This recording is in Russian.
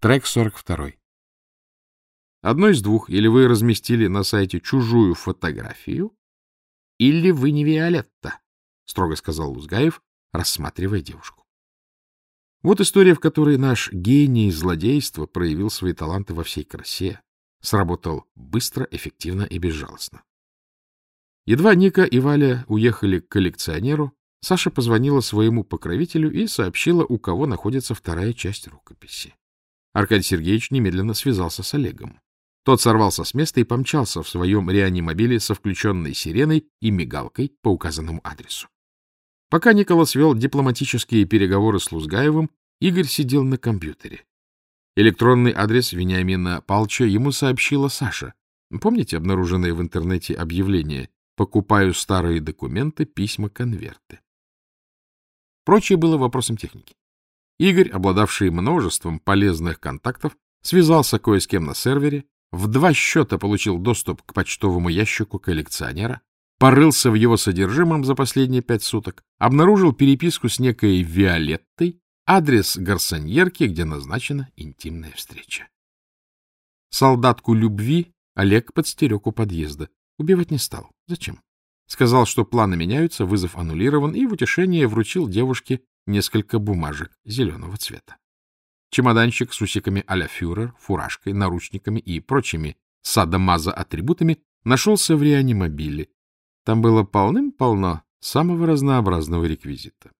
Трек 42. Одно из двух. Или вы разместили на сайте чужую фотографию, или вы не Виолетта, — строго сказал Лузгаев, рассматривая девушку. Вот история, в которой наш гений злодейства проявил свои таланты во всей красе, сработал быстро, эффективно и безжалостно. Едва Ника и Валя уехали к коллекционеру, Саша позвонила своему покровителю и сообщила, у кого находится вторая часть рукописи. Аркадий Сергеевич немедленно связался с Олегом. Тот сорвался с места и помчался в своем реанимобиле со включенной сиреной и мигалкой по указанному адресу. Пока Николас вел дипломатические переговоры с Лузгаевым, Игорь сидел на компьютере. Электронный адрес Вениамина Палча ему сообщила Саша. Помните обнаруженное в интернете объявление «Покупаю старые документы, письма, конверты»? Прочее было вопросом техники. Игорь, обладавший множеством полезных контактов, связался кое с кем на сервере, в два счета получил доступ к почтовому ящику коллекционера, порылся в его содержимом за последние пять суток, обнаружил переписку с некой Виолеттой, адрес гарсоньерки, где назначена интимная встреча. Солдатку любви Олег подстерег у подъезда. Убивать не стал. Зачем? Сказал, что планы меняются, вызов аннулирован, и в утешение вручил девушке несколько бумажек зеленого цвета. Чемоданчик с усиками а-ля фюрер, фуражкой, наручниками и прочими садомаза-атрибутами нашелся в реанимобиле. Там было полным-полно самого разнообразного реквизита.